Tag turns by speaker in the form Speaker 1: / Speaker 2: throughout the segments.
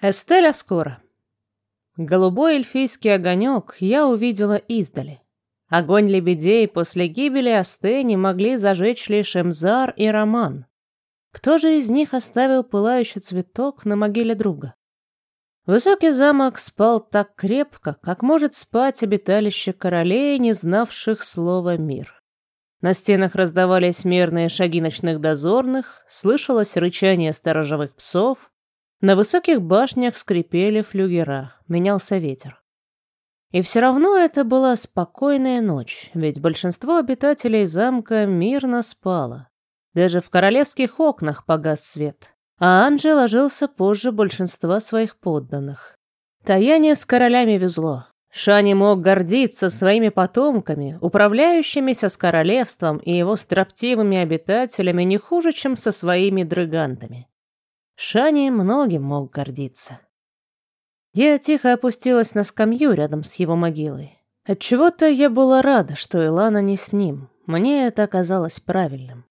Speaker 1: Эстеля скоро. Голубой эльфийский огонек я увидела издали. Огонь лебедей после гибели Астени могли зажечь лишь Эмзар и Роман. Кто же из них оставил пылающий цветок на могиле друга? Высокий замок спал так крепко, как может спать обиталище королей, не знавших слова «мир». На стенах раздавались мерные шаги ночных дозорных, слышалось рычание сторожевых псов, на высоких башнях скрипели флюгера, менялся ветер. И все равно это была спокойная ночь, ведь большинство обитателей замка мирно спало. Даже в королевских окнах погас свет. А Анджи ложился позже большинства своих подданных. Таяне с королями везло. Шани мог гордиться своими потомками, управляющимися с королевством и его строптивыми обитателями не хуже, чем со своими дрыгантами. Шани многим мог гордиться. Я тихо опустилась на скамью рядом с его могилой. Отчего-то я была рада, что Илана не с ним. Мне это оказалось правильным.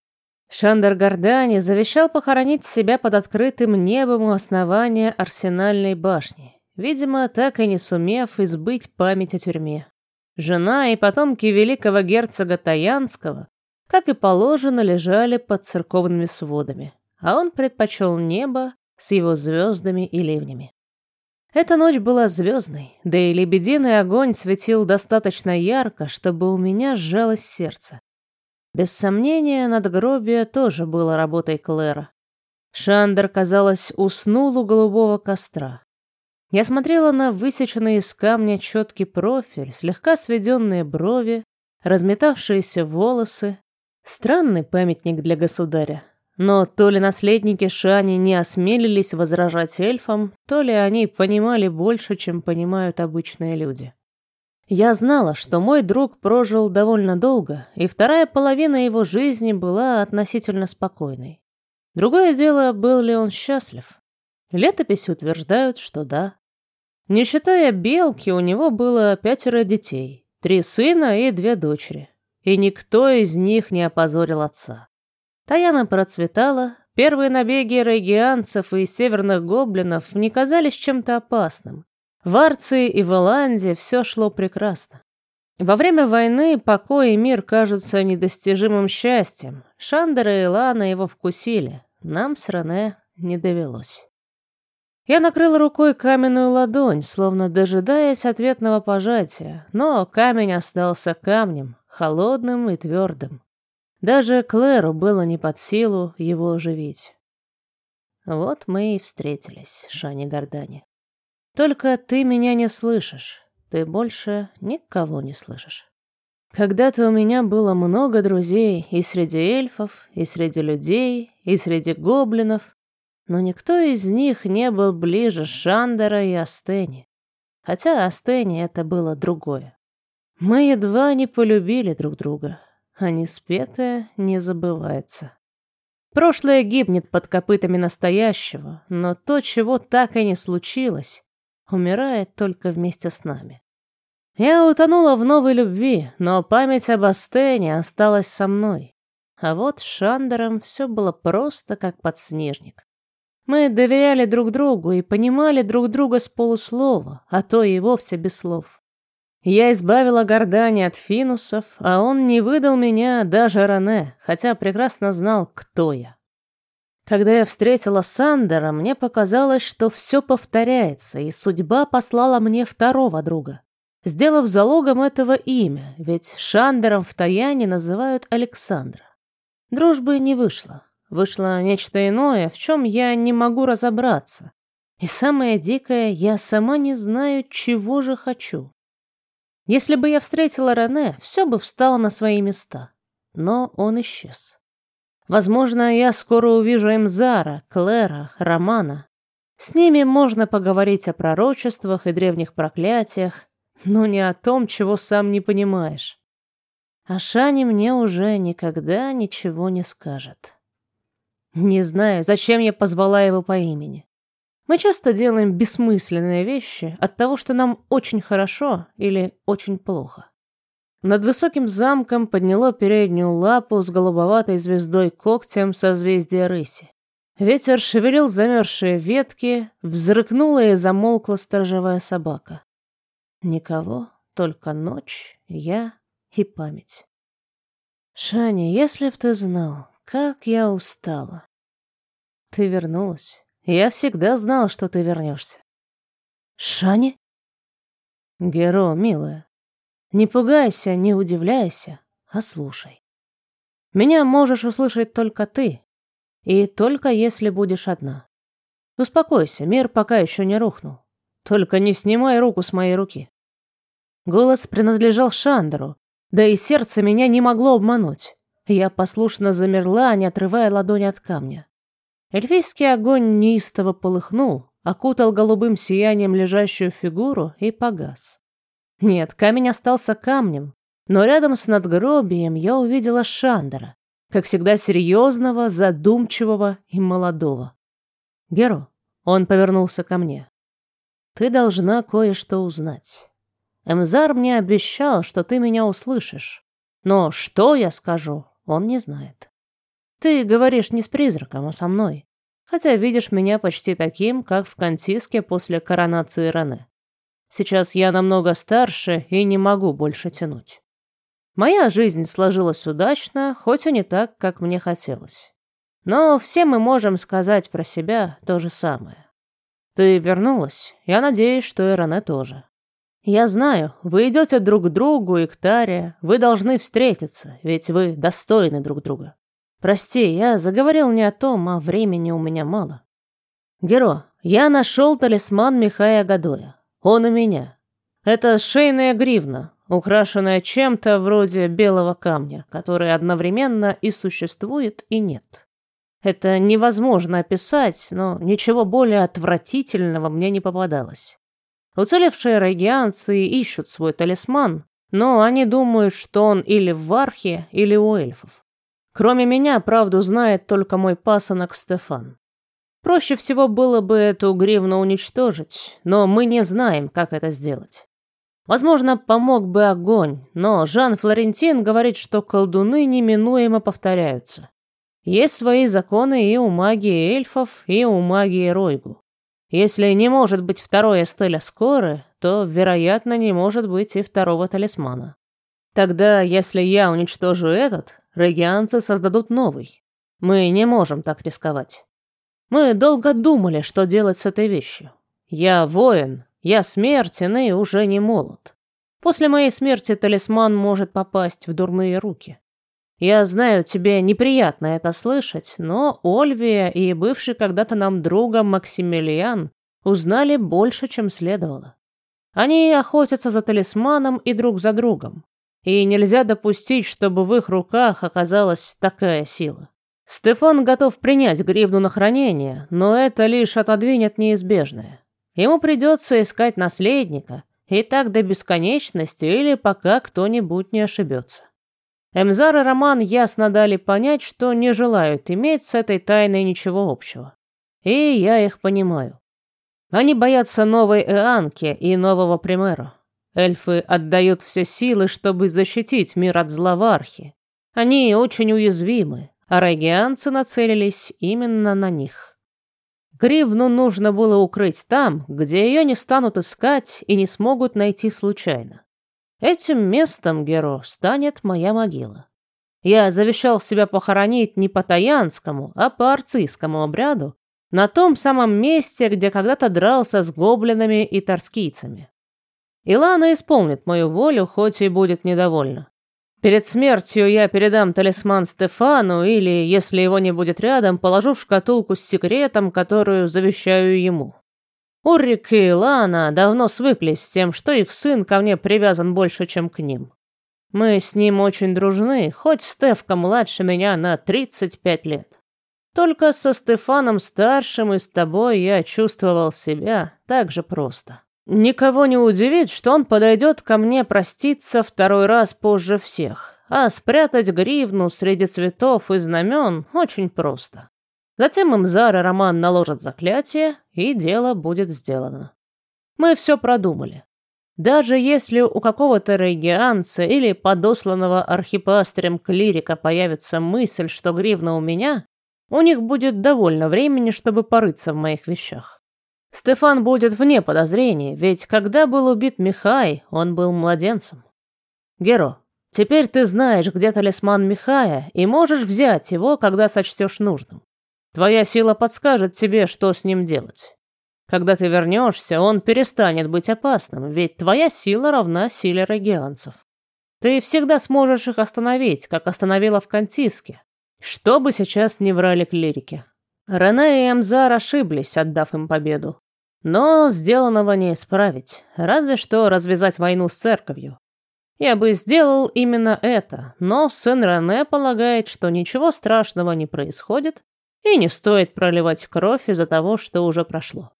Speaker 1: Шандер Гордани завещал похоронить себя под открытым небом у основания арсенальной башни, видимо, так и не сумев избыть память о тюрьме. Жена и потомки великого герцога Таянского, как и положено, лежали под церковными сводами а он предпочел небо с его звездами и ливнями. Эта ночь была звездной, да и лебединый огонь светил достаточно ярко, чтобы у меня сжалось сердце. Без сомнения, надгробие тоже было работой Клэра. Шандер, казалось, уснул у голубого костра. Я смотрела на высеченный из камня четкий профиль, слегка сведенные брови, разметавшиеся волосы. Странный памятник для государя. Но то ли наследники Шани не осмелились возражать эльфам, то ли они понимали больше, чем понимают обычные люди. Я знала, что мой друг прожил довольно долго, и вторая половина его жизни была относительно спокойной. Другое дело, был ли он счастлив. Летописи утверждают, что да. Не считая Белки, у него было пятеро детей, три сына и две дочери, и никто из них не опозорил отца. Таяна процветала, первые набеги регианцев и северных гоблинов не казались чем-то опасным. В Арции и в Иланде все шло прекрасно. Во время войны покой и мир кажутся недостижимым счастьем. Шандера и Лана его вкусили. Нам с Рене не довелось. Я накрыла рукой каменную ладонь, словно дожидаясь ответного пожатия, но камень остался камнем, холодным и твердым. Даже Клэру было не под силу его оживить. Вот мы и встретились, Шани Гордани. Только ты меня не слышишь, ты больше никого не слышишь. Когда-то у меня было много друзей и среди эльфов, и среди людей, и среди гоблинов, но никто из них не был ближе Шандера и Астени. Хотя Астени это было другое. Мы едва не полюбили друг друга, а неспетое не забывается. Прошлое гибнет под копытами настоящего, но то, чего так и не случилось, умирает только вместе с нами. Я утонула в новой любви, но память об Астене осталась со мной. А вот с Шандером все было просто как подснежник. Мы доверяли друг другу и понимали друг друга с полуслова, а то и вовсе без слов. Я избавила Гордани от финусов, а он не выдал меня даже Рене, хотя прекрасно знал, кто я. Когда я встретила Сандера, мне показалось, что все повторяется, и судьба послала мне второго друга, сделав залогом этого имя, ведь Шандером в Таяне называют Александра. Дружбы не вышло. Вышло нечто иное, в чем я не могу разобраться. И самое дикое, я сама не знаю, чего же хочу. Если бы я встретила Рене, все бы встало на свои места. Но он исчез. Возможно, я скоро увижу Эмзара, Клэра, Романа. С ними можно поговорить о пророчествах и древних проклятиях, но не о том, чего сам не понимаешь. А Шани мне уже никогда ничего не скажет. Не знаю, зачем я позвала его по имени. Мы часто делаем бессмысленные вещи от того, что нам очень хорошо или очень плохо. Над высоким замком подняло переднюю лапу с голубоватой звездой когтем созвездия рыси. Ветер шевелил замерзшие ветки, взрыкнула и замолкла сторожевая собака. Никого, только ночь, я и память. Шаня, если б ты знал, как я устала. Ты вернулась. Я всегда знал, что ты вернешься. Шани? Геро, милая, не пугайся, не удивляйся, а слушай. Меня можешь услышать только ты, и только если будешь одна. Успокойся, мир пока еще не рухнул. Только не снимай руку с моей руки. Голос принадлежал Шандеру, да и сердце меня не могло обмануть. Я послушно замерла, не отрывая ладони от камня. Эльфийский огонь неистово полыхнул, окутал голубым сиянием лежащую фигуру и погас. Нет, камень остался камнем, но рядом с надгробием я увидела Шандера, как всегда серьезного, задумчивого и молодого. Геро, он повернулся ко мне. Ты должна кое-что узнать. Эмзар мне обещал, что ты меня услышишь. Но что я скажу, он не знает. Ты говоришь не с призраком, а со мной. Хотя видишь меня почти таким, как в Кантиске после коронации Рене. Сейчас я намного старше и не могу больше тянуть. Моя жизнь сложилась удачно, хоть и не так, как мне хотелось. Но все мы можем сказать про себя то же самое. Ты вернулась, я надеюсь, что и Рене тоже. Я знаю, вы идете друг к другу и к Таре, вы должны встретиться, ведь вы достойны друг друга. Прости, я заговорил не о том, а времени у меня мало. Геро, я нашел талисман Михая Гадоя. Он у меня. Это шейная гривна, украшенная чем-то вроде белого камня, который одновременно и существует, и нет. Это невозможно описать, но ничего более отвратительного мне не попадалось. Уцелевшие регианцы ищут свой талисман, но они думают, что он или в Вархе, или у эльфов. Кроме меня, правду знает только мой пасынок Стефан. Проще всего было бы эту гривну уничтожить, но мы не знаем, как это сделать. Возможно, помог бы огонь, но Жан Флорентин говорит, что колдуны неминуемо повторяются. Есть свои законы и у магии эльфов, и у магии Ройгу. Если не может быть второй Эстеля Скоры, то, вероятно, не может быть и второго талисмана. Тогда, если я уничтожу этот, регианцы создадут новый. Мы не можем так рисковать. Мы долго думали, что делать с этой вещью. Я воин, я смертен и уже не молод. После моей смерти талисман может попасть в дурные руки. Я знаю, тебе неприятно это слышать, но Ольвия и бывший когда-то нам другом Максимилиан узнали больше, чем следовало. Они охотятся за талисманом и друг за другом, и нельзя допустить, чтобы в их руках оказалась такая сила. Стефан готов принять гривну на хранение, но это лишь отодвинет неизбежное. Ему придется искать наследника, и так до бесконечности или пока кто-нибудь не ошибется. Эмзар и Роман ясно дали понять, что не желают иметь с этой тайной ничего общего. И я их понимаю. Они боятся новой Эанки и нового Примера. Эльфы отдают все силы, чтобы защитить мир от зловархи. Они очень уязвимы, а регианцы нацелились именно на них. Гривну нужно было укрыть там, где ее не станут искать и не смогут найти случайно. Этим местом, Геро, станет моя могила. Я завещал себя похоронить не по таянскому, а по арцийскому обряду, на том самом месте, где когда-то дрался с гоблинами и торскийцами. Илана исполнит мою волю, хоть и будет недовольна. Перед смертью я передам талисман Стефану или, если его не будет рядом, положу в шкатулку с секретом, которую завещаю ему. Уррик и Лана давно свыклись с тем, что их сын ко мне привязан больше, чем к ним. Мы с ним очень дружны, хоть Стефка младше меня на 35 лет. Только со Стефаном старшим и с тобой я чувствовал себя так же просто. Никого не удивит, что он подойдет ко мне проститься второй раз позже всех. А спрятать гривну среди цветов и знамен очень просто. Затем Имзар и Роман наложат заклятие, и дело будет сделано. Мы все продумали. Даже если у какого-то регианца или подосланного архипастерем клирика появится мысль, что гривна у меня, У них будет довольно времени, чтобы порыться в моих вещах. Стефан будет вне подозрений, ведь когда был убит Михай, он был младенцем. Геро, теперь ты знаешь, где талисман Михая, и можешь взять его, когда сочтешь нужным. Твоя сила подскажет тебе, что с ним делать. Когда ты вернешься, он перестанет быть опасным, ведь твоя сила равна силе регианцев. Ты всегда сможешь их остановить, как остановила в Кантиске. Что бы сейчас не врали клирики. Рене и Эмзар ошиблись, отдав им победу. Но сделанного не исправить, разве что развязать войну с церковью. Я бы сделал именно это, но сын Рене полагает, что ничего страшного не происходит, и не стоит проливать кровь из-за того, что уже прошло.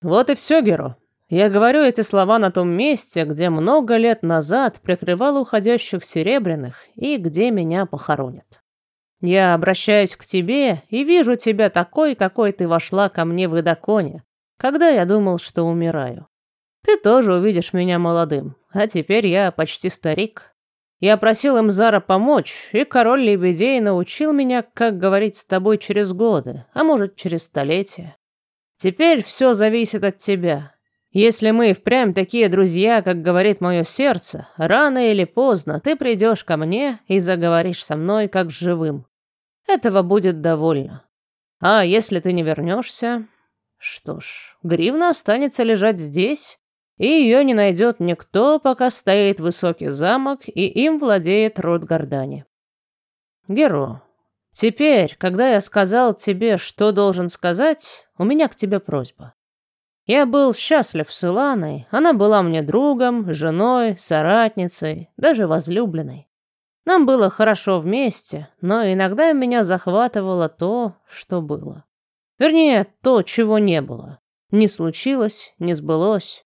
Speaker 1: Вот и все, Геро. Я говорю эти слова на том месте, где много лет назад прикрывал уходящих серебряных и где меня похоронят. Я обращаюсь к тебе и вижу тебя такой, какой ты вошла ко мне в Идаконе, когда я думал, что умираю. Ты тоже увидишь меня молодым, а теперь я почти старик. Я просил им Зара помочь, и король лебедей научил меня, как говорить с тобой через годы, а может, через столетия. Теперь все зависит от тебя. Если мы впрямь такие друзья, как говорит мое сердце, рано или поздно ты придешь ко мне и заговоришь со мной как с живым. Этого будет довольно. А если ты не вернешься... Что ж, гривна останется лежать здесь, и ее не найдет никто, пока стоит высокий замок, и им владеет род Гордани. Геро, теперь, когда я сказал тебе, что должен сказать, у меня к тебе просьба. Я был счастлив с Иланой, она была мне другом, женой, соратницей, даже возлюбленной. Нам было хорошо вместе, но иногда меня захватывало то, что было. Вернее, то, чего не было. Не случилось, не сбылось.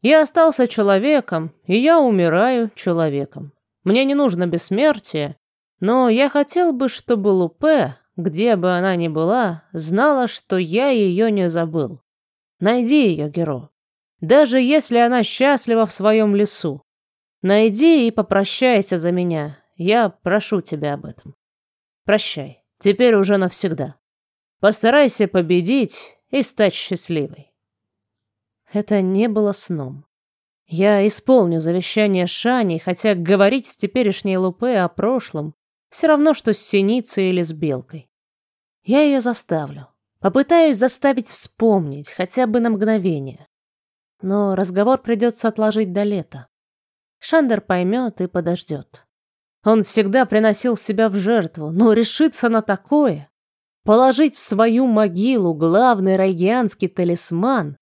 Speaker 1: Я остался человеком, и я умираю человеком. Мне не нужно бессмертие, но я хотел бы, чтобы Лупе, где бы она ни была, знала, что я ее не забыл. Найди ее, Геро. Даже если она счастлива в своем лесу. Найди и попрощайся за меня. Я прошу тебя об этом. Прощай. Теперь уже навсегда. Постарайся победить и стать счастливой. Это не было сном. Я исполню завещание Шани, хотя говорить с теперешней Лупе о прошлом все равно, что с синицей или с белкой. Я ее заставлю. Попытаюсь заставить вспомнить, хотя бы на мгновение. Но разговор придется отложить до лета. Шандер поймет и подождет. Он всегда приносил себя в жертву, но решиться на такое, положить в свою могилу главный райгианский талисман,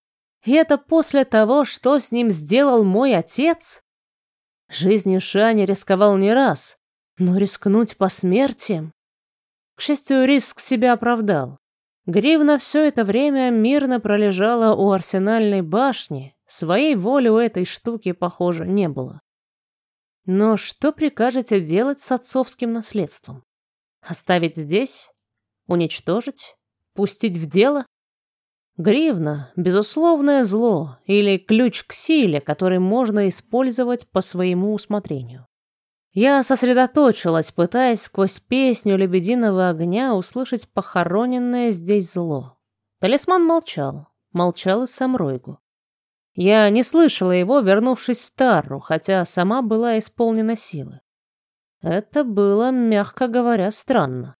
Speaker 1: и это после того, что с ним сделал мой отец? Жизнью Шани рисковал не раз, но рискнуть по смерти... К счастью, риск себя оправдал. Гривна все это время мирно пролежала у арсенальной башни, своей воли у этой штуки, похоже, не было. Но что прикажете делать с отцовским наследством? Оставить здесь? Уничтожить? Пустить в дело? Гривна – безусловное зло или ключ к силе, который можно использовать по своему усмотрению. Я сосредоточилась, пытаясь сквозь песню лебединого огня услышать похороненное здесь зло. Талисман молчал, молчал и сам Ройгу. Я не слышала его, вернувшись в Тарру, хотя сама была исполнена силы. Это было, мягко говоря, странно.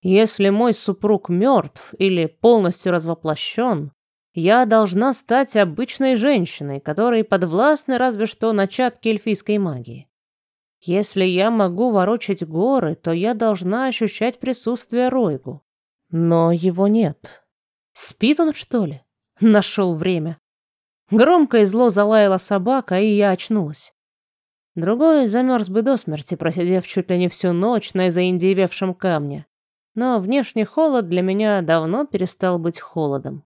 Speaker 1: Если мой супруг мертв или полностью развоплощен, я должна стать обычной женщиной, которой подвластны разве что начатки эльфийской магии. Если я могу ворочать горы, то я должна ощущать присутствие Ройгу. Но его нет. Спит он, что ли? Нашел время. Громко и зло залаяла собака, и я очнулась. Другой замерз бы до смерти, просидев чуть ли не всю ночь на заиндевевшем камне. Но внешний холод для меня давно перестал быть холодом.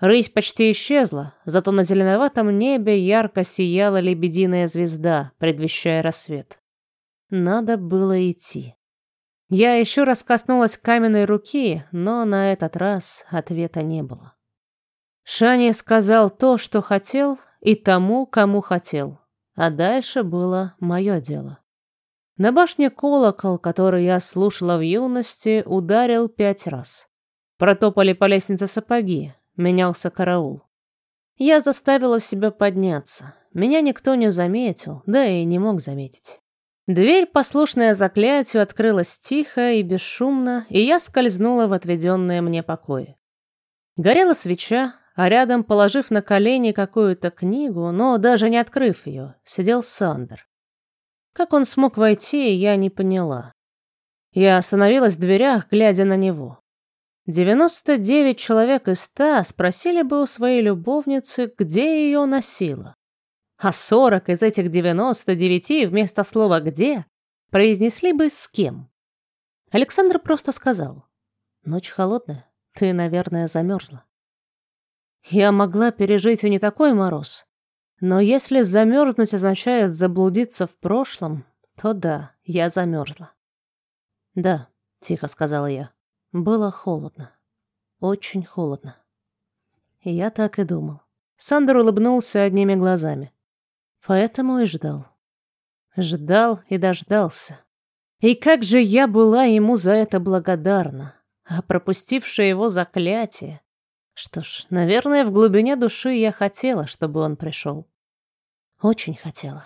Speaker 1: Рысь почти исчезла, зато на зеленоватом небе ярко сияла лебединая звезда, предвещая рассвет. Надо было идти. Я еще раз коснулась каменной руки, но на этот раз ответа не было. Шани сказал то, что хотел, и тому, кому хотел, а дальше было мое дело. На башне колокол, который я слушала в юности, ударил пять раз. Протопали по лестнице сапоги, менялся караул. Я заставила себя подняться. Меня никто не заметил, да и не мог заметить. Дверь, послушная заклятию, открылась тихо и бесшумно, и я скользнула в отведенные мне покои. Горела свеча, а рядом, положив на колени какую-то книгу, но даже не открыв ее, сидел Сандер. Как он смог войти, я не поняла. Я остановилась в дверях, глядя на него. 99 человек из 100 спросили бы у своей любовницы, где ее носила. А 40 из этих 99 вместо слова «где» произнесли бы «с кем». Александр просто сказал. «Ночь холодная, ты, наверное, замерзла». Я могла пережить и не такой мороз. Но если замерзнуть означает заблудиться в прошлом, то да, я замерзла. «Да», — тихо сказала я. Было холодно. Очень холодно. Я так и думал. Сандер улыбнулся одними глазами. Поэтому и ждал. Ждал и дождался. И как же я была ему за это благодарна. А пропустившее его заклятие... Что ж, наверное, в глубине души я хотела, чтобы он пришел. Очень хотела.